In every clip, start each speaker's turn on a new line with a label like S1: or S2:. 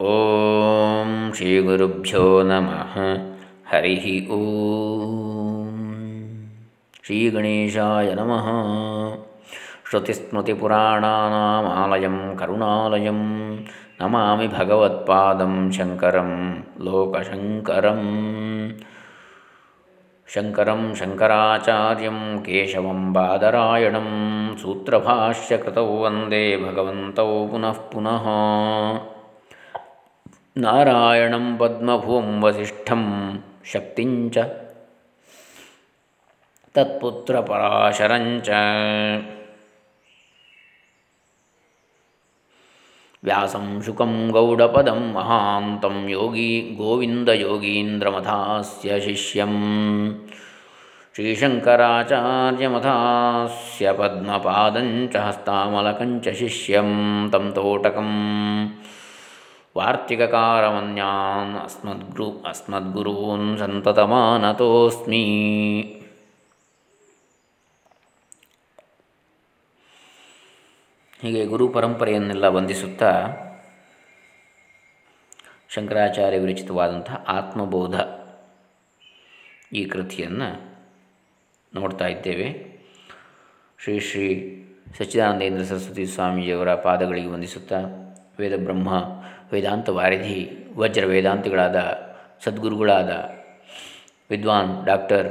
S1: ಓಂ ಶ್ರೀ ಗುರುಭ್ಯೋ ನಮಃ ಹರಿ ಓಂ ಶ್ರೀ ಗಣೇಶಾಯ ನಮಃ ಶ್ರುತಿಸ್ಮೃತಿಪುರಾಣಾನಾಮಾಲಯಂ ಕರುಣಾಲಯಂ ನಮಾಮಿ ಭಗವತ್ಪಾದಂ ಶಂಕರಂ ಲೋಕಶಂಕರಂ ಶಂಕರಂ ಶಂಕರಾಚಾರ್ಯಂ ಕೇಶವಂ ಬಾದರಾಯಣಂ ಸೂತ್ರಭಾಷ್ಯಕೃತೌ ವಂದೇ ಭಗವಂತೌ ಪುನಃ ನಾರಾಯಣಂ ಪದ್ಮಭೂಂ ವಸಿಷ್ಠಂ ಶಕ್ತಿಂಚ ತತ್ಪುತ್ರಪರಾಶರಂಚ ವ್ಯಾಸಂ ಶುಕಂ ಗೌಡಪದಂ ಮಹಾಂತಂ ಯೋಗಿ ಗೋವಿಂದಯೋಗೀಂದ್ರಮಥಾಸ್ಯ ಶಿಷ್ಯಂ ಶ್ರೀಶಂಕರಾಚಾರ್ಯಮಥಾಸ್ಯ ಪದ್ಮಪಾದಂಚ ಹಸ್ತಾಮಲಕಂಚ ಶಿಷ್ಯಂ ತಂ ತೋಟಕಂ ವಾರ್ತಿಕಕಾರಮನ್ಯಾನ್ ಅಸ್ಮದ್ಗುರು ಅಸ್ಮದ್ಗುರೂನ್ ಸಂತತಮಾನತೋಸ್ಮಿ. ಹೀಗೆ ಗುರು ಪರಂಪರೆಯನ್ನೆಲ್ಲ ವಂದಿಸುತ್ತಾ ಶಂಕರಾಚಾರ್ಯ ವಿರಚಿತವಾದಂತಹ ಆತ್ಮಬೋಧ ಈ ಕೃತಿಯನ್ನು ನೋಡ್ತಾ ಇದ್ದೇವೆ. ಶ್ರೀ ಶ್ರೀ ಸಚ್ಚಿದಾನಂದೇಂದ್ರ ಸರಸ್ವತಿ ಸ್ವಾಮೀಜಿಯವರ ಪಾದಗಳಿಗೆ ವಂದಿಸುತ್ತಾ ವೇದಬ್ರಹ್ಮ ವೇದಾಂತ ವಾರಿಧಿ, ವಜ್ರ ವೇದಾಂತಿಗಳಾದ ಸದ್ಗುರುಗಳಾದ ವಿದ್ವಾನ್ ಡಾಕ್ಟರ್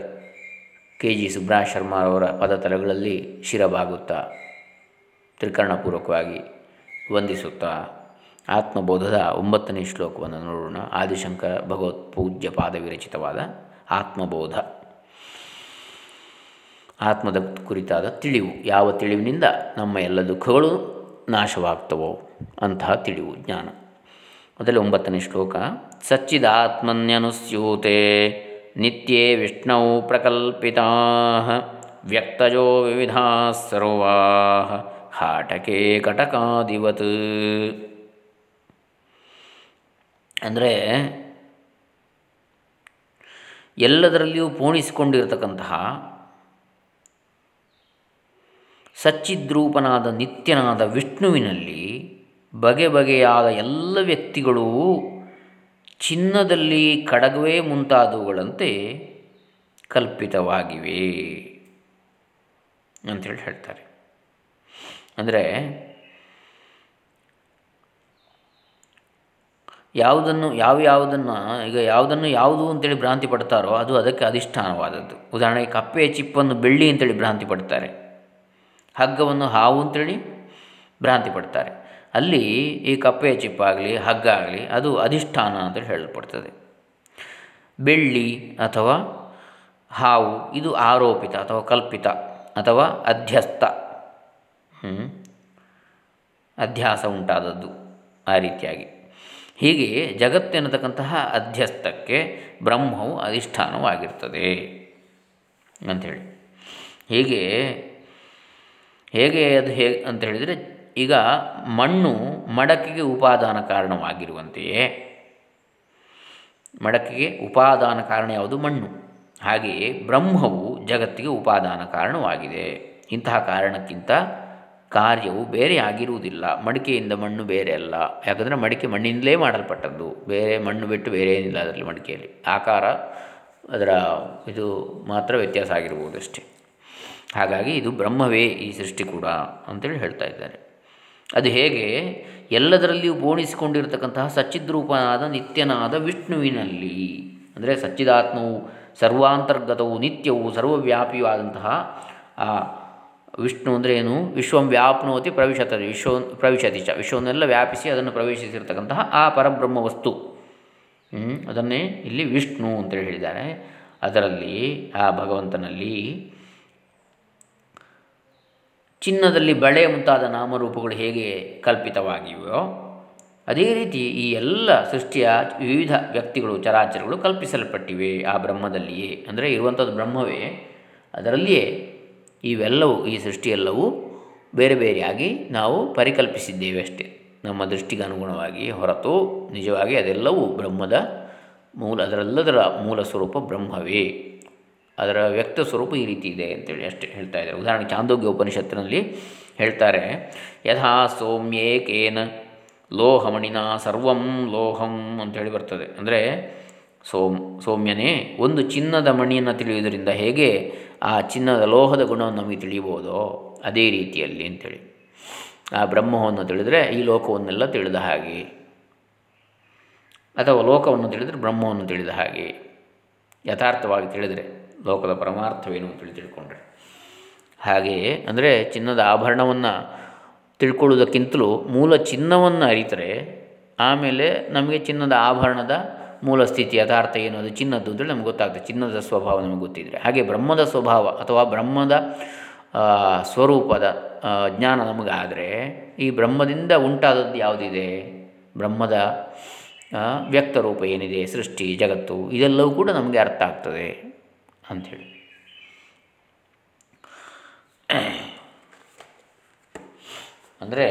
S1: ಕೆ ಜಿ ಸುಬ್ರಹ ಶರ್ಮಾರವರ ಪದತಲಗಳಲ್ಲಿ ಶಿರಬಾಗುತ್ತಾ ತ್ರಿಕರಣಪೂರ್ವಕವಾಗಿ ವಂದಿಸುತ್ತಾ ಆತ್ಮಬೋಧದ ಒಂಬತ್ತನೇ ಶ್ಲೋಕವನ್ನು ನೋಡೋಣ. ಆದಿಶಂಕರ ಭಗವತ್ ಪೂಜ್ಯ ಪಾದವಿರಚಿತವಾದ ಆತ್ಮಬೋಧ. ಆತ್ಮದ ಕುರಿತಾದ ತಿಳಿವು, ಯಾವ ತಿಳಿವಿನಿಂದ ನಮ್ಮ ಎಲ್ಲ ದುಃಖಗಳು ನಾಶವಾಗ್ತವೋ? ಅಂತಹ ತಿಳಿವು, ಜ್ಞಾನ. ಅದರಲ್ಲಿ ಒಂಬತ್ತನೇ ಶ್ಲೋಕ, ಸಚ್ಚಿದಾತ್ಮನ್ಯನುಸ್ಯೂತೆ, ನಿತ್ಯೇ ವಿಷ್ಣು ಪ್ರಕಲ್ಪಿತಾ, ವ್ಯಕ್ತಜೋ ವಿವಿಧಾ ಸರ್ವಾ, ಹಾಟಕೆ ಕಟಕಾದಿವತ್. ಅಂದರೆ, ಎಲ್ಲದರಲ್ಲಿಯೂ ಪೋಣಿಸಿಕೊಂಡಿರತಕ್ಕಂತಹ ಸಚ್ಚಿದ್ರೂಪನಾದ ನಿತ್ಯನಾದ ವಿಷ್ಣುವಿನಲ್ಲಿ ಬಗೆ ಬಗೆಯಾದ ಎಲ್ಲ ವ್ಯಕ್ತಿಗಳು ಚಿನ್ನದಲ್ಲಿ ಕಡಗವೇ ಮುಂತಾದವುಗಳಂತೆ ಕಲ್ಪಿತವಾಗಿವೆ ಅಂಥೇಳಿ ಹೇಳ್ತಾರೆ. ಅಂದರೆ ಯಾವುದನ್ನು ಯಾವ ಯಾವುದನ್ನು ಈಗ ಯಾವುದನ್ನು ಯಾವುದು ಅಂತೇಳಿ ಭ್ರಾಂತಿ ಪಡ್ತಾರೋ ಅದು ಅದಕ್ಕೆ ಅಧಿಷ್ಠಾನವಾದದ್ದು. ಉದಾಹರಣೆಗೆ ಕಪ್ಪೆಯ ಚಿಪ್ಪನ್ನು ಬೆಳ್ಳಿ ಅಂತೇಳಿ ಭ್ರಾಂತಿ ಪಡ್ತಾರೆ. ಹಗ್ಗವನ್ನು ಹಾವು ಅಂತೇಳಿ ಭ್ರಾಂತಿ ಪಡ್ತಾರೆ. ಅಲ್ಲಿ ಈ ಕಪ್ಪೆಯ ಚಿಪ್ಪಾಗಲಿ ಹಗ್ಗ ಆಗಲಿ, ಅದು ಅಧಿಷ್ಠಾನ ಅಂತೇಳಿ ಹೇಳಲ್ಪಡ್ತದೆ. ಬೆಳ್ಳಿ ಅಥವಾ ಹಾವು, ಇದು ಆರೋಪಿತ ಅಥವಾ ಕಲ್ಪಿತ ಅಥವಾ ಅಧ್ಯಸ್ಥ. ಅಧ್ಯಾಸ ಉಂಟಾದದ್ದು ಆ ರೀತಿಯಾಗಿ. ಹೀಗೆ ಜಗತ್ತೆನ್ನತಕ್ಕಂತಹ ಅಧ್ಯಸ್ಥಕ್ಕೆ ಬ್ರಹ್ಮವು ಅಧಿಷ್ಠಾನವಾಗಿರ್ತದೆ ಅಂಥೇಳಿ. ಹೀಗೆ ಹೇಗೆ ಅದು ಹೇಗೆ ಅಂತ ಹೇಳಿದರೆ ಈಗ ಮಣ್ಣು ಮಡಕೆಗೆ ಉಪಾದಾನ ಕಾರಣವಾಗಿರುವಂತೆಯೇ ಮಡಕೆಗೆ ಉಪಾದಾನ ಕಾರಣ ಯಾವುದು? ಮಣ್ಣು. ಹಾಗೆಯೇ ಬ್ರಹ್ಮವು ಜಗತ್ತಿಗೆ ಉಪಾದಾನ ಕಾರಣವಾಗಿದೆ. ಇಂತಹ ಕಾರಣಕ್ಕಿಂತ ಕಾರ್ಯವು ಬೇರೆ ಆಗಿರುವುದಿಲ್ಲ. ಮಡಿಕೆಯಿಂದ ಮಣ್ಣು ಬೇರೆ ಅಲ್ಲ. ಯಾಕಂದರೆ ಮಡಿಕೆ ಮಣ್ಣಿಂದಲೇ ಮಾಡಲ್ಪಟ್ಟದ್ದು. ಬೇರೆ ಮಣ್ಣು ಬಿಟ್ಟು ಬೇರೆ ಏನಿಲ್ಲ ಅದರಲ್ಲಿ ಮಡಿಕೆಯಲ್ಲಿ. ಆಕಾರ ಅದರ ಇದು ಮಾತ್ರ ವ್ಯತ್ಯಾಸ ಆಗಿರ್ಬೋದು ಅಷ್ಟೇ. ಹಾಗಾಗಿ ಇದು ಬ್ರಹ್ಮವೇ ಈ ಸೃಷ್ಟಿ ಕೂಡ ಅಂತೇಳಿ ಹೇಳ್ತಾ ಇದ್ದಾರೆ. ಅದು ಹೇಗೆ? ಎಲ್ಲದರಲ್ಲಿಯೂ ಬೋಣಿಸಿಕೊಂಡಿರತಕ್ಕಂತಹ ಸಚ್ಚಿದ್ರೂಪನಾದ ನಿತ್ಯನಾದ ವಿಷ್ಣುವಿನಲ್ಲಿ. ಅಂದರೆ ಸಚ್ಚಿದಾತ್ಮವು ಸರ್ವಾಂತರ್ಗತವು, ನಿತ್ಯವು ಸರ್ವವ್ಯಾಪಿಯೂ ಆದಂತಹ, ಆ, ವಿಷ್ಣು ಅಂದರೆ ಏನು? ವಿಶ್ವಂ ವ್ಯಾಪ್ನೋತಿ ಪ್ರವೇಶತದೆ. ವಿಶ್ವ, ಪ್ರವಿಶತಿ ಚ. ವಿಶ್ವವನ್ನೆಲ್ಲ ವ್ಯಾಪಿಸಿ ಅದನ್ನು ಪ್ರವೇಶಿಸಿರ್ತಕ್ಕಂತಹ ಆ ಪರಬ್ರಹ್ಮ ವಸ್ತು. ಅದನ್ನೇ ಇಲ್ಲಿ ವಿಷ್ಣು ಅಂತೇಳಿ ಹೇಳಿದ್ದಾರೆ. ಅದರಲ್ಲಿ, ಆ ಭಗವಂತನಲ್ಲಿ ಚಿನ್ನದಲ್ಲಿ ಬಳೆ ಮುಂತಾದ ನಾಮರೂಪಗಳು ಹೇಗೆ ಕಲ್ಪಿತವಾಗಿವೆಯೋ, ಅದೇ ರೀತಿ ಈ ಎಲ್ಲ ಸೃಷ್ಟಿಯ ವಿವಿಧ ವ್ಯಕ್ತಿಗಳು, ಚರಾಚರಗಳು ಕಲ್ಪಿಸಲ್ಪಟ್ಟಿವೆ ಆ ಬ್ರಹ್ಮದಲ್ಲಿಯೇ. ಅಂದರೆ ಇರುವಂಥದ್ದು ಬ್ರಹ್ಮವೇ. ಅದರಲ್ಲಿಯೇ ಇವೆಲ್ಲವೂ, ಈ ಸೃಷ್ಟಿಯೆಲ್ಲವೂ ಬೇರೆ ಬೇರೆಯಾಗಿ ನಾವು ಪರಿಕಲ್ಪಿಸಿದ್ದೇವೆ ಅಷ್ಟೇ. ನಮ್ಮ ದೃಷ್ಟಿಗೆ ಅನುಗುಣವಾಗಿ ಹೊರತು ನಿಜವಾಗಿ ಅದೆಲ್ಲವೂ ಬ್ರಹ್ಮದ ಮೂಲ, ಅದರೆಲ್ಲದರ ಮೂಲ ಸ್ವರೂಪ ಬ್ರಹ್ಮವೇ. ಅದರ ವ್ಯಕ್ತ ಸ್ವರೂಪ ಈ ರೀತಿ ಇದೆ ಅಂತೇಳಿ ಅಷ್ಟೇ ಹೇಳ್ತಾ ಇದ್ದಾರೆ. ಉದಾಹರಣೆ ಚಾಂದೋಗ್ಯ ಉಪನಿಷತ್ತಿನಲ್ಲಿ ಹೇಳ್ತಾರೆ, ಯಥಾ ಸೌಮ್ಯೇಕೇನ ಲೋಹಮಣಿನ ಸರ್ವಂ ಲೋಹಂ ಅಂತೇಳಿ ಬರ್ತದೆ. ಅಂದರೆ ಸೋಮ್, ಸೌಮ್ಯನೇ ಒಂದು ಚಿನ್ನದ ಮಣಿಯನ್ನು ತಿಳಿಯುವುದರಿಂದ ಹೇಗೆ ಆ ಚಿನ್ನದ ಲೋಹದ ಗುಣವನ್ನು ನಮಗೆ ತಿಳಿಯಬಹುದೋ ಅದೇ ರೀತಿಯಲ್ಲಿ ಅಂಥೇಳಿ ಆ ಬ್ರಹ್ಮವನ್ನು ತಿಳಿದರೆ ಈ ಲೋಕವನ್ನೆಲ್ಲ ತಿಳಿದ ಹಾಗೆ, ಅಥವಾ ಲೋಕವನ್ನು ತಿಳಿದರೆ ಬ್ರಹ್ಮವನ್ನು ತಿಳಿದ ಹಾಗೆ, ಯಥಾರ್ಥವಾಗಿ ತಿಳಿದರೆ. ಲೋಕದ ಪರಮಾರ್ಥವೇನು ಅಂತೇಳಿ ತಿಳ್ಕೊಂಡ್ರೆ. ಹಾಗೆಯೇ ಅಂದರೆ ಚಿನ್ನದ ಆಭರಣವನ್ನು ತಿಳ್ಕೊಳ್ಳೋದಕ್ಕಿಂತಲೂ ಮೂಲ ಚಿನ್ನವನ್ನು ಅರಿತರೆ, ಆಮೇಲೆ ನಮಗೆ ಚಿನ್ನದ ಆಭರಣದ ಮೂಲ ಸ್ಥಿತಿ, ಯಥಾರ್ಥ ಏನು, ಅದು ಚಿನ್ನದ್ದು ಅಂತೇಳಿ ನಮ್ಗೆ ಗೊತ್ತಾಗ್ತದೆ. ಚಿನ್ನದ ಸ್ವಭಾವ ನಮಗೆ ಗೊತ್ತಿದ್ದರೆ ಹಾಗೆ ಬ್ರಹ್ಮದ ಸ್ವಭಾವ ಅಥವಾ ಬ್ರಹ್ಮದ ಸ್ವರೂಪದ ಜ್ಞಾನ ನಮಗಾದರೆ ಈ ಬ್ರಹ್ಮದಿಂದ ಉಂಟಾದದ್ದು ಯಾವುದಿದೆ? ಬ್ರಹ್ಮದ ವ್ಯಕ್ತರೂಪ ಏನಿದೆ? ಸೃಷ್ಟಿ, ಜಗತ್ತು, ಇದೆಲ್ಲವೂ ಕೂಡ ನಮಗೆ ಅರ್ಥ ಆಗ್ತದೆ. ಅಂಥೇಳಿ ಅಂದರೆ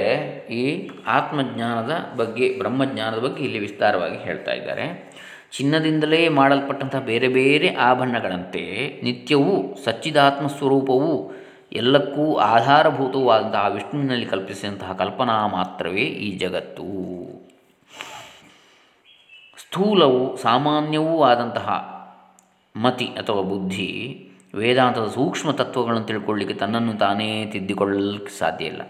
S1: ಈ ಆತ್ಮಜ್ಞಾನದ ಬಗ್ಗೆ, ಬ್ರಹ್ಮಜ್ಞಾನದ ಬಗ್ಗೆ ಇಲ್ಲಿ ವಿಸ್ತಾರವಾಗಿ ಹೇಳ್ತಾ ಇದ್ದಾರೆ. ಚಿನ್ನದಿಂದಲೇ ಮಾಡಲ್ಪಟ್ಟಂಥ ಬೇರೆ ಬೇರೆ ಆಭರಣಗಳಂತೆ ನಿತ್ಯವೂ ಸಚ್ಚಿದಾತ್ಮ ಸ್ವರೂಪವು ಎಲ್ಲಕ್ಕೂ ಆಧಾರಭೂತವಾದಂತಹ ವಿಷ್ಣುವಿನಲ್ಲಿ ಕಲ್ಪಿಸಿದಂತಹ ಕಲ್ಪನಾ ಮಾತ್ರವೇ ಈ ಜಗತ್ತು. ಸ್ಥೂಲವು, ಸಾಮಾನ್ಯವೂ ಆದಂತಹ ಮತಿ ಅಥವಾ ಬುದ್ಧಿ, ವೇದಾಂತದ ಸೂಕ್ಷ್ಮ ತತ್ವಗಳನ್ನು ತಿಳ್ಕೊಳ್ಳಿಕ್ಕೆ ತನ್ನನ್ನು ತಾನೇ ತಿದ್ದಿಕೊಳ್ಳಲಿಕ್ಕೆ ಸಾಧ್ಯ ಇಲ್ಲ.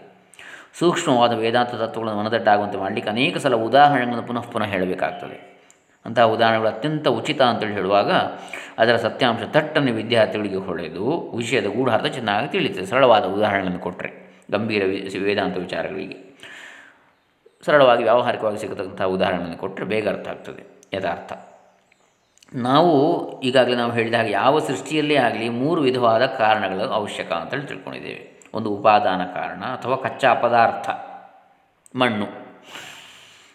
S1: ಸೂಕ್ಷ್ಮವಾದ ವೇದಾಂತ ತತ್ವಗಳನ್ನು ಮನದಟ್ಟಾಗುವಂತೆ ಮಾಡಲಿಕ್ಕೆ ಅನೇಕ ಸಲ ಉದಾಹರಣೆಗಳನ್ನು ಪುನಃ ಪುನಃ ಹೇಳಬೇಕಾಗ್ತದೆ. ಅಂತಹ ಉದಾಹರಣೆಗಳು ಅತ್ಯಂತ ಉಚಿತ ಅಂತೇಳಿ ಹೇಳುವಾಗ ಅದರ ಸತ್ಯಾಂಶ ತಟ್ಟನ್ನು ವಿದ್ಯಾರ್ಥಿಗಳಿಗೆ ಹೊಳೆದು ವಿಷಯದ ಗೂಢಾರ್ಥ ಚೆನ್ನಾಗಿ ತಿಳಿಯುತ್ತದೆ. ಸರಳವಾದ ಉದಾಹರಣೆಗಳನ್ನು ಕೊಟ್ಟರೆ ಗಂಭೀರ ವೇದಾಂತ ವಿಚಾರಗಳಿಗೆ. ಸರಳವಾಗಿ ವ್ಯಾವಹಾರಿಕವಾಗಿ ಸಿಗತಕ್ಕಂಥ ಉದಾಹರಣೆಯನ್ನು ಕೊಟ್ಟರೆ ಬೇಗ ಅರ್ಥ ಆಗ್ತದೆ. ಯಥಾರ್ಥ. ನಾವು ಈಗಾಗಲೇ ನಾವು ಹೇಳಿದ ಹಾಗೆ ಯಾವ ಸೃಷ್ಟಿಯಲ್ಲೇ ಆಗಲಿ ಮೂರು ವಿಧವಾದ ಕಾರಣಗಳು ಅವಶ್ಯಕ ಅಂತೇಳಿ ತಿಳ್ಕೊಂಡಿದ್ದೇವೆ. ಒಂದು ಉಪಾದಾನ ಕಾರಣ ಅಥವಾ ಕಚ್ಚಾ ಪದಾರ್ಥ, ಮಣ್ಣು.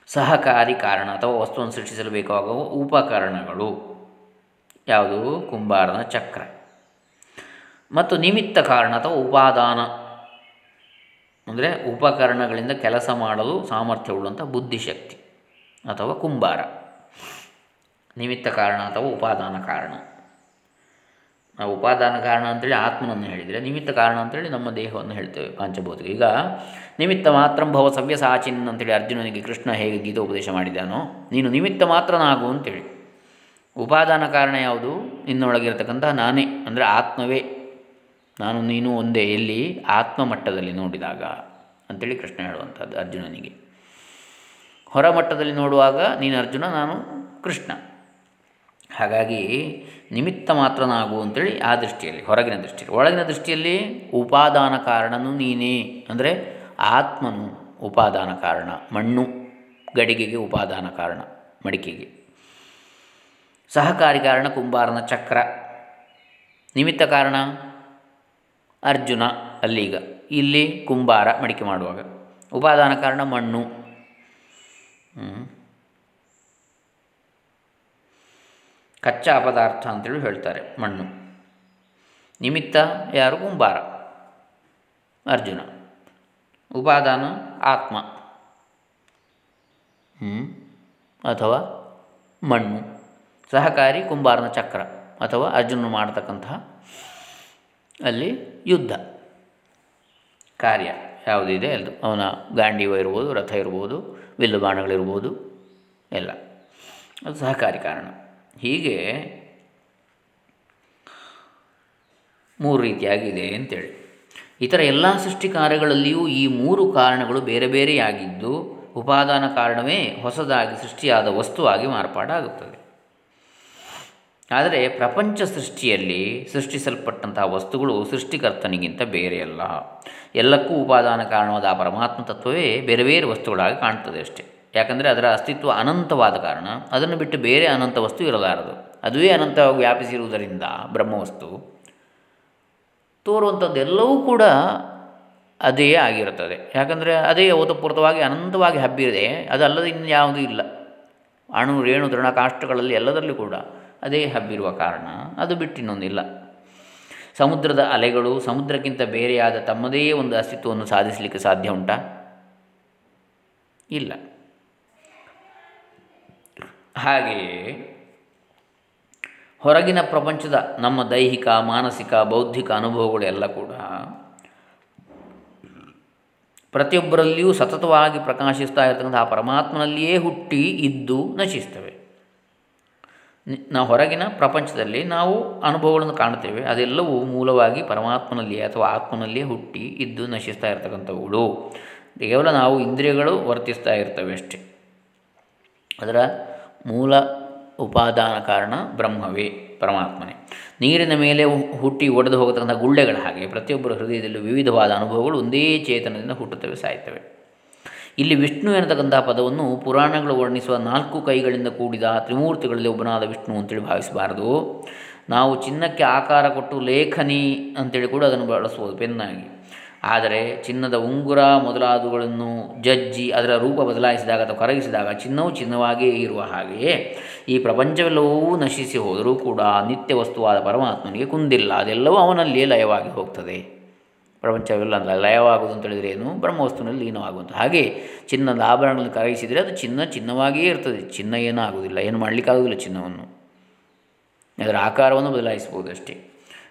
S1: ಸಹಕಾರಿ ಕಾರಣ ಅಥವಾ ವಸ್ತುವನ್ನು ಸೃಷ್ಟಿಸಲು ಬೇಕಾಗುವ ಉಪಕರಣಗಳು ಯಾವುದು? ಕುಂಬಾರನ ಚಕ್ರ. ಮತ್ತು ನಿಮಿತ್ತ ಕಾರಣ ಅಥವಾ ಉಪಾದಾನ. ಅಂದರೆ ಉಪಕರಣಗಳಿಂದ ಕೆಲಸ ಮಾಡಲು ಸಾಮರ್ಥ್ಯವುಳ್ಳಂಥ ಬುದ್ಧಿಶಕ್ತಿ ಅಥವಾ ಕುಂಬಾರ. ನಿಮಿತ್ತ ಕಾರಣ ಅಥವಾ ಉಪಾದಾನ ಕಾರಣ. ನಾವು ಉಪಾದಾನ ಕಾರಣ ಅಂತೇಳಿ ಆತ್ಮನನ್ನು ಹೇಳಿದರೆ ನಿಮಿತ್ತ ಕಾರಣ ಅಂತೇಳಿ ನಮ್ಮ ದೇಹವನ್ನು ಹೇಳ್ತೇವೆ ಪಂಚಭೂತಿಗೆ ಈಗ ನಿಮಿತ್ತ ಮಾತ್ರ ಭವ ಸವ್ಯಸಾಚಿನ್ ಅಂತೇಳಿ ಅರ್ಜುನನಿಗೆ ಕೃಷ್ಣ ಹೇಗೆ ಗೀತೋಪದೇಶ ಮಾಡಿದ್ದಾನೋ, ನೀನು ನಿಮಿತ್ತ ಮಾತ್ರನಾಗು ಅಂತೇಳಿ. ಉಪಾದಾನ ಕಾರಣ ಯಾವುದು? ನಿನ್ನೊಳಗಿರತಕ್ಕಂತಹ ನಾನೇ, ಅಂದರೆ ಆತ್ಮವೇ. ನಾನು ನೀನು ಒಂದೇ, ಎಲ್ಲಿ? ಆತ್ಮ ಮಟ್ಟದಲ್ಲಿ ನೋಡಿದಾಗ ಅಂತೇಳಿ ಕೃಷ್ಣ ಹೇಳುವಂಥದ್ದು ಅರ್ಜುನನಿಗೆ. ಹೊರ ಮಟ್ಟದಲ್ಲಿ ನೋಡುವಾಗ ನೀನು ಅರ್ಜುನ, ನಾನು ಕೃಷ್ಣ. ಹಾಗಾಗಿ ನಿಮಿತ್ತ ಮಾತ್ರನಾಗು ಅಂತೇಳಿ ಆ ದೃಷ್ಟಿಯಲ್ಲಿ, ಹೊರಗಿನ ದೃಷ್ಟಿಯಲ್ಲಿ. ಒಳಗಿನ ದೃಷ್ಟಿಯಲ್ಲಿ ಉಪಾದಾನ ಕಾರಣನು ನೀನೇ ಅಂದರೆ ಆತ್ಮನು ಉಪಾದಾನ ಕಾರಣ, ಮಣ್ಣು ಗಡಿಗೆಗೆ ಉಪಾದಾನ ಕಾರಣ, ಮಡಿಕೆಗೆ. ಸಹಕಾರಿ ಕಾರಣ ಕುಂಬಾರನ ಚಕ್ರ. ನಿಮಿತ್ತ ಕಾರಣ ಅರ್ಜುನ ಅಲ್ಲಿಗ. ಇಲ್ಲಿ ಕುಂಬಾರ ಮಡಿಕೆ ಮಾಡುವಾಗ. ಉಪಾದಾನ ಕಾರಣ ಮಣ್ಣು. ಕಚ್ಚಾ ಪದಾರ್ಥ ಅಂತೇಳಿ ಹೇಳ್ತಾರೆ ಮಣ್ಣು. ನಿಮಿತ್ತ ಯಾರು? ಕುಂಬಾರ. ಅರ್ಜುನ. ಉಪಾದಾನ ಆತ್ಮ. ಅಥವಾ ಮಣ್ಣು. ಸಹಕಾರಿ ಕುಂಬಾರನ ಚಕ್ರ. ಅಥವಾ ಅರ್ಜುನ ಮಾಡತಕ್ಕಂತಹ ಅಲ್ಲಿ ಯುದ್ಧ. ಕಾರ್ಯ ಯಾವುದಿದೆ? ಅದು ಅವನ ಗಾಂಡೀವ ಇರ್ಬೋದು, ರಥ ಇರ್ಬೋದು, ವಿಲ್ಲು ಬಾಣಗಳಿರ್ಬೋದು, ಎಲ್ಲ. ಅದು ಸಹಕಾರಿ ಕಾರಣ. ಹೀಗೆ ಮೂರು ರೀತಿಯಾಗಿದೆ ಅಂತೇಳಿ. ಇತರ ಎಲ್ಲ ಸೃಷ್ಟಿ ಕಾರ್ಯಗಳಲ್ಲಿಯೂ ಈ ಮೂರು ಕಾರಣಗಳು ಬೇರೆ ಬೇರೆಯಾಗಿದ್ದು ಉಪಾದಾನ ಕಾರಣವೇ ಹೊಸದಾಗಿ ಸೃಷ್ಟಿಯಾದ ವಸ್ತುವಾಗಿ ಮಾರ್ಪಾಡಾಗುತ್ತದೆ. ಆದರೆ ಪ್ರಪಂಚ ಸೃಷ್ಟಿಯಲ್ಲಿ ಸೃಷ್ಟಿಸಲ್ಪಟ್ಟಂತಹ ವಸ್ತುಗಳು ಸೃಷ್ಟಿಕರ್ತನಿಗಿಂತ ಬೇರೆಯಲ್ಲ. ಎಲ್ಲಕ್ಕೂ ಉಪಾದಾನ ಕಾರಣವಾದ ಆ ಪರಮಾತ್ಮ ತತ್ವವೇ ಬೇರೆ ಬೇರೆ ವಸ್ತುಗಳಾಗಿ ಕಾಣ್ತದೆ ಅಷ್ಟೇ. ಯಾಕಂದರೆ ಅದರ ಅಸ್ತಿತ್ವ ಅನಂತವಾದ ಕಾರಣ, ಅದನ್ನು ಬಿಟ್ಟು ಬೇರೆ ಅನಂತ ವಸ್ತು ಇರಲಾರದು. ಅದುವೇ ಅನಂತವಾಗಿ ವ್ಯಾಪಿಸಿರುವುದರಿಂದ ಬ್ರಹ್ಮವಸ್ತು. ತೋರುವಂಥದ್ದೆಲ್ಲವೂ ಕೂಡ ಅದೇ ಆಗಿರುತ್ತದೆ. ಯಾಕಂದರೆ ಅದೇ ಓತಪೂರ್ತವಾಗಿ ಅನಂತವಾಗಿ ಹಬ್ಬಿದೆ. ಅದಲ್ಲದೆ ಇನ್ಯಾವುದೂ ಇಲ್ಲ. ಅಣು, ರೇಣು ದೃಢ ಕಾಷ್ಟಗಳಲ್ಲಿ ಎಲ್ಲದರಲ್ಲೂ ಕೂಡ ಅದೇ ಹಬ್ಬಿರುವ ಕಾರಣ, ಅದು ಬಿಟ್ಟು ಇನ್ನೊಂದಿಲ್ಲ ಸಮುದ್ರದ ಅಲೆಗಳು ಸಮುದ್ರಕ್ಕಿಂತ ಬೇರೆಯಾದ ತಮ್ಮದೇ ಒಂದು ಅಸ್ತಿತ್ವವನ್ನು ಸಾಧಿಸಲಿಕ್ಕೆ ಸಾಧ್ಯ ಉಂಟಾ? ಇಲ್ಲ. ಹಾಗೆಯೇ ಹೊರಗಿನ ಪ್ರಪಂಚದ ನಮ್ಮ ದೈಹಿಕ, ಮಾನಸಿಕ, ಬೌದ್ಧಿಕ ಅನುಭವಗಳೆಲ್ಲ ಕೂಡ ಪ್ರತಿಯೊಬ್ಬರಲ್ಲಿಯೂ ಸತತವಾಗಿ ಪ್ರಕಾಶಿಸ್ತಾ ಇರತಕ್ಕಂಥ ಆ ಪರಮಾತ್ಮನಲ್ಲಿಯೇ ಹುಟ್ಟಿ ಇದ್ದು ನಶಿಸ್ತವೆ. ನಾವು ಹೊರಗಿನ ಪ್ರಪಂಚದಲ್ಲಿ ನಾವು ಅನುಭವಗಳನ್ನು ಕಾಣ್ತೇವೆ ಅದೆಲ್ಲವೂ ಮೂಲವಾಗಿ ಪರಮಾತ್ಮನಲ್ಲಿಯೇ ಅಥವಾ ಆತ್ಮನಲ್ಲಿಯೇ ಹುಟ್ಟಿ ಇದ್ದು ನಶಿಸ್ತಾ ಇರತಕ್ಕಂಥವುಗಳು. ಕೇವಲ ನಾವು ಇಂದ್ರಿಯಗಳು ವರ್ತಿಸ್ತಾ ಇರ್ತವೆ ಅಷ್ಟೇ. ಅದರ ಮೂಲ ಉಪಾದಾನ ಕಾರಣ ಬ್ರಹ್ಮವೇ, ಪರಮಾತ್ಮನೇ. ನೀರಿನ ಮೇಲೆ ಹುಟ್ಟಿ ಒಡೆದು ಹೋಗತಕ್ಕಂಥ ಗುಳ್ಳೆಗಳ ಹಾಗೆ ಪ್ರತಿಯೊಬ್ಬರ ಹೃದಯದಲ್ಲೂ ವಿವಿಧವಾದ ಅನುಭವಗಳು ಒಂದೇ ಚೇತನದಿಂದ ಹುಟ್ಟುತ್ತವೆ ಸಾಯ್ತವೆ ಇಲ್ಲಿ ವಿಷ್ಣು ಎನ್ನತಕ್ಕಂತಹ ಪದವನ್ನು ಪುರಾಣಗಳು ವರ್ಣಿಸುವ ನಾಲ್ಕು ಕೈಗಳಿಂದ ಕೂಡಿದ ತ್ರಿಮೂರ್ತಿಗಳಲ್ಲಿ ಒಬ್ಬನಾದ ವಿಷ್ಣು ಅಂತೇಳಿ ಭಾವಿಸಬಾರದು. ನಾವು ಚಿನ್ನಕ್ಕೆ ಆಕಾರ ಕೊಟ್ಟು ಲೇಖನಿ ಅಂತೇಳಿ ಕೂಡ ಅದನ್ನು ಬಳಸ್ಬೋದು, ಪೆನ್ನಾಗಿ. ಆದರೆ ಚಿನ್ನದ ಉಂಗುರ ಮೊದಲಾದವುಗಳನ್ನು ಜಜ್ಜಿ ಅದರ ರೂಪ ಬದಲಾಯಿಸಿದಾಗ ಅಥವಾ ಕರಗಿಸಿದಾಗ ಚಿನ್ನವು ಚಿನ್ನವಾಗಿಯೇ ಇರುವ ಹಾಗೆಯೇ ಈ ಪ್ರಪಂಚವೆಲ್ಲವೂ ನಶಿಸಿ ಹೋದರೂ ಕೂಡ ನಿತ್ಯ ವಸ್ತುವಾದ ಪರಮಾತ್ಮನಿಗೆ ಕುಂದಿಲ್ಲ. ಅದೆಲ್ಲವೂ ಅವನಲ್ಲಿಯೇ ಲಯವಾಗಿ ಹೋಗ್ತದೆ. ಪ್ರಪಂಚವೆಲ್ಲ ಲಯವಾಗುವುದು ಅಂತ ಹೇಳಿದರೆ ಏನು? ಬ್ರಹ್ಮವಸ್ತುವಿನಲ್ಲಿ ಲೀನವಾಗುವಂಥ ಹಾಗೆ ಚಿನ್ನದ ಆಭರಣಗಳನ್ನು ಕರಗಿಸಿದರೆ ಅದು ಚಿನ್ನ ಚಿನ್ನವಾಗಿಯೇ ಇರ್ತದೆ. ಚಿನ್ನ ಏನಾಗುವುದಿಲ್ಲ. ಏನು ಮಾಡಲಿಕ್ಕಾಗುವುದಿಲ್ಲ ಚಿನ್ನವನ್ನು. ಅದರ ಆಕಾರವನ್ನು ಬದಲಾಯಿಸ್ಬೋದು ಅಷ್ಟೇ.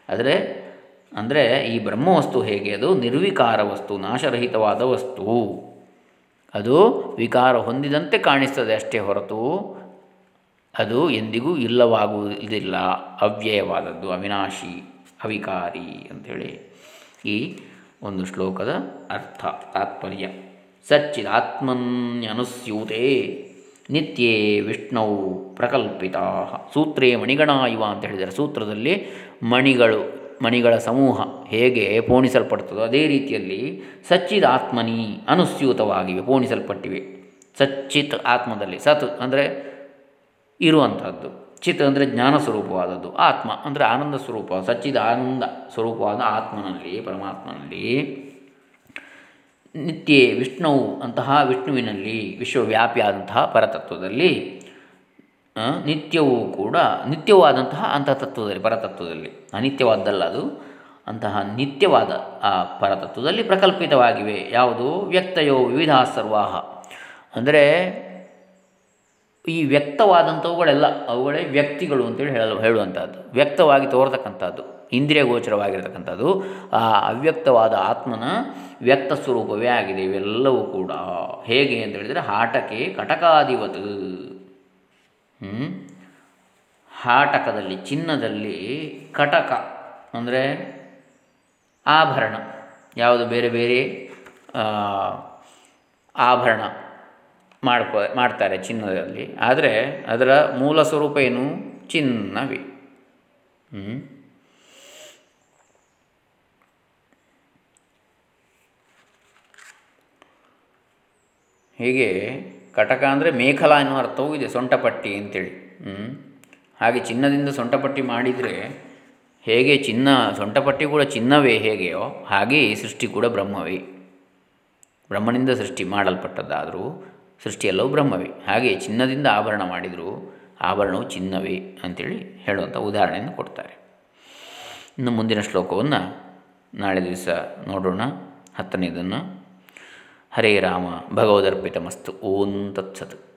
S1: ಆದರೆ ಅಂದರೆ ಈ ಬ್ರಹ್ಮವಸ್ತು ಹೇಗೆ? ಅದು ನಿರ್ವಿಕಾರ ವಸ್ತು ನಾಶರಹಿತವಾದ ವಸ್ತು. ಅದು ವಿಕಾರ ಹೊಂದಿದಂತೆ ಕಾಣಿಸ್ತದೆ ಅಷ್ಟೇ ಹೊರತು. ಅದು ಎಂದಿಗೂ ಇಲ್ಲವಾಗುವುದಿಲ್ಲ. ಅವ್ಯಯವಾದದ್ದು, ಅವಿನಾಶಿ, ಅವಿಕಾರಿ ಅಂಥೇಳಿ ಈ ಒಂದು ಶ್ಲೋಕದ ಅರ್ಥ, ತಾತ್ಪರ್ಯ. ಸಚ್ಚಿದಾತ್ಮನ್ಯನುಸ್ಯೂತೆ ನಿತ್ಯೇ ವಿಷ್ಣು ಪ್ರಕಲ್ಪಿತ. ಸೂತ್ರೇ ಮಣಿಗಣ ಇವ ಅಂತ ಹೇಳಿದರೆ ಸೂತ್ರದಲ್ಲಿ ಮಣಿಗಳು ಮಣಿಗಳ ಸಮೂಹ ಹೇಗೆ ಪೋಣಿಸಲ್ಪಡ್ತದೋ ಅದೇ ರೀತಿಯಲ್ಲಿ ಸಚ್ಚಿದ ಆತ್ಮನಿ ಅನುಸ್ಯೂತವಾಗಿವೆ, ಪೋಣಿಸಲ್ಪಟ್ಟಿವೆ. ಸಚ್ಚಿತ್ ಆತ್ಮದಲ್ಲಿ, ಸತ್ ಅಂದರೆ ಇರುವಂಥದ್ದು ಚಿತ್ ಅಂದರೆ ಜ್ಞಾನ ಸ್ವರೂಪವಾದದ್ದು. ಆತ್ಮ ಅಂದರೆ ಆನಂದ ಸ್ವರೂಪ. ಸಚ್ಚಿದ ಆನಂದ ಸ್ವರೂಪವಾದ ಆತ್ಮನಲ್ಲಿ, ಪರಮಾತ್ಮನಲ್ಲಿ, ನಿತ್ಯ ವಿಷ್ಣುವು ಅಂತಹ ವಿಷ್ಣುವಿನಲ್ಲಿ, ವಿಶ್ವವ್ಯಾಪಿಯಾದಂತಹ ಪರತತ್ವದಲ್ಲಿ ನಿತ್ಯವೂ ಕೂಡ ನಿತ್ಯವಾದಂತಹ ಅಂತಃತತ್ವದಲ್ಲಿ ಪರತತ್ವದಲ್ಲಿ. ಅನಿತ್ಯವಾದ್ದಲ್ಲ ಅದು. ಅಂತಹ ನಿತ್ಯವಾದ ಆ ಪರತತ್ವದಲ್ಲಿ ಪ್ರಕಲ್ಪಿತವಾಗಿವೆ. ಯಾವುದು? ವ್ಯಕ್ತಯೋ ವಿವಿಧ ಸರ್ವಾಹ. ಅಂದರೆ ಈ ವ್ಯಕ್ತವಾದಂಥವುಗಳೆಲ್ಲ, ಅವುಗಳೇ ವ್ಯಕ್ತಿಗಳು ಅಂತೇಳಿ ಹೇಳಲು, ಹೇಳುವಂಥದ್ದು. ವ್ಯಕ್ತವಾಗಿ ತೋರ್ತಕ್ಕಂಥದ್ದು, ಇಂದ್ರಿಯ ಗೋಚರವಾಗಿರತಕ್ಕಂಥದ್ದು. ಆ ಅವ್ಯಕ್ತವಾದ ಆತ್ಮನ ವ್ಯಕ್ತ ಸ್ವರೂಪವೇ ಆಗಿದೆ. ಇವೆಲ್ಲವೂ ಕೂಡ. ಹೇಗೆ ಅಂತ ಹೇಳಿದರೆ, ಹಾಟಕೆ ಕಟಕಾದಿವತ್. ಹಾಟಕದಲ್ಲಿ, ಚಿನ್ನದಲ್ಲಿ ಕಟಕ ಅಂದರೆ ಆಭರಣ. ಯಾವುದು ಬೇರೆ ಬೇರೆ ಆಭರಣ ಮಾಡ್ಕೊ, ಮಾಡ್ತಾರೆ ಚಿನ್ನದಲ್ಲಿ. ಆದರೆ ಅದರ ಮೂಲ ಸ್ವರೂಪ ಏನು? ಚಿನ್ನವೇ. ಹೀಗೆ ಕಟಕ ಅಂದರೆ ಮೇಖಲ ಎನ್ನುವ ಅರ್ಥವೂ ಇದೆ, ಸೊಂಟಪಟ್ಟಿ ಅಂತೇಳಿ. ಹ್ಞೂ ಹಾಗೆ ಚಿನ್ನದಿಂದ ಸೊಂಟಪಟ್ಟಿ ಮಾಡಿದರೆ ಹೇಗೆ ಚಿನ್ನ, ಸೊಂಟಪಟ್ಟಿ ಕೂಡ ಚಿನ್ನವೇ ಹೇಗೆಯೋ ಹಾಗೆ ಸೃಷ್ಟಿ ಕೂಡ ಬ್ರಹ್ಮವೇ. ಬ್ರಹ್ಮನಿಂದ ಸೃಷ್ಟಿ ಮಾಡಲ್ಪಟ್ಟದ್ದಾದರೂ ಸೃಷ್ಟಿಯೆಲ್ಲವೂ ಬ್ರಹ್ಮವೇ. ಹಾಗೆ ಚಿನ್ನದಿಂದ ಆಭರಣ ಮಾಡಿದರೂ ಆಭರಣವು ಚಿನ್ನವೇ ಅಂತೇಳಿ ಹೇಳುವಂಥ ಉದಾಹರಣೆಯನ್ನು ಕೊಡ್ತಾರೆ. ಇನ್ನು ಮುಂದಿನ ಶ್ಲೋಕವನ್ನು ನಾಳೆ ದಿವಸ ನೋಡೋಣ. ಹತ್ತನೇದನ್ನು ಹರೇ ರಾಮ ಭಗವದರ್ಪಿತಮಸ್ತು ಓಂ ತತ್ಸತ್.